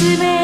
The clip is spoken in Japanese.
部